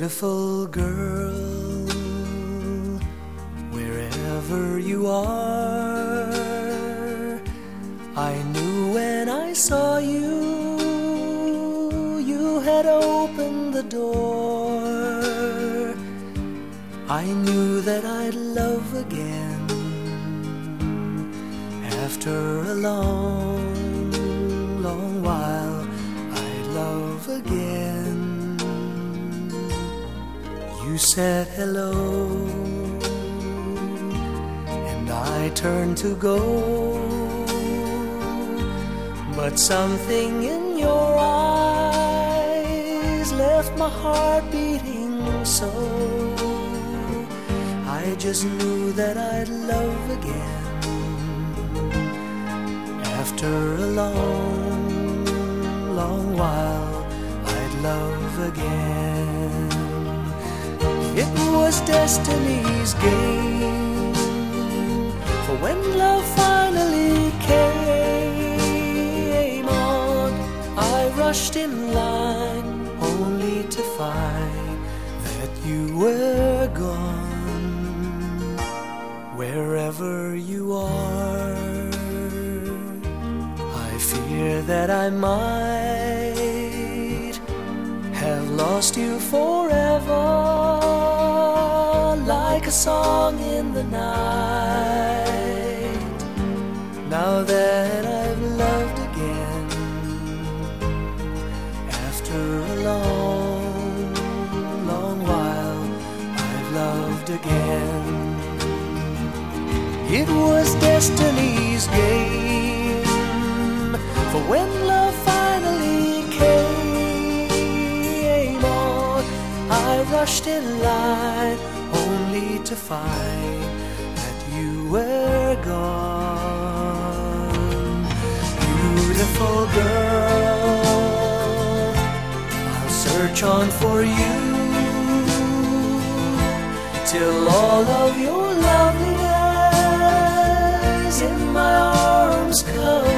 Beautiful girl, wherever you are, I knew when I saw you, you had opened the door. I knew that I'd love again after a long, long while. I'd love again. Said hello, and I turned to go. But something in your eyes left my heart beating so. I just knew that I'd love again after a long, long while. I'd love again. It was destiny's game. For when love finally came on, I rushed in line only to find that you were gone. Wherever you are, I fear that I might have lost you forever like a song in the night. Now that I've loved again, after a long, long while, I've loved again. It was destiny's game, for when love finally came on, I rushed in line only to find that you were gone. Beautiful girl, I'll search on for you till all of your loveliness in my arms come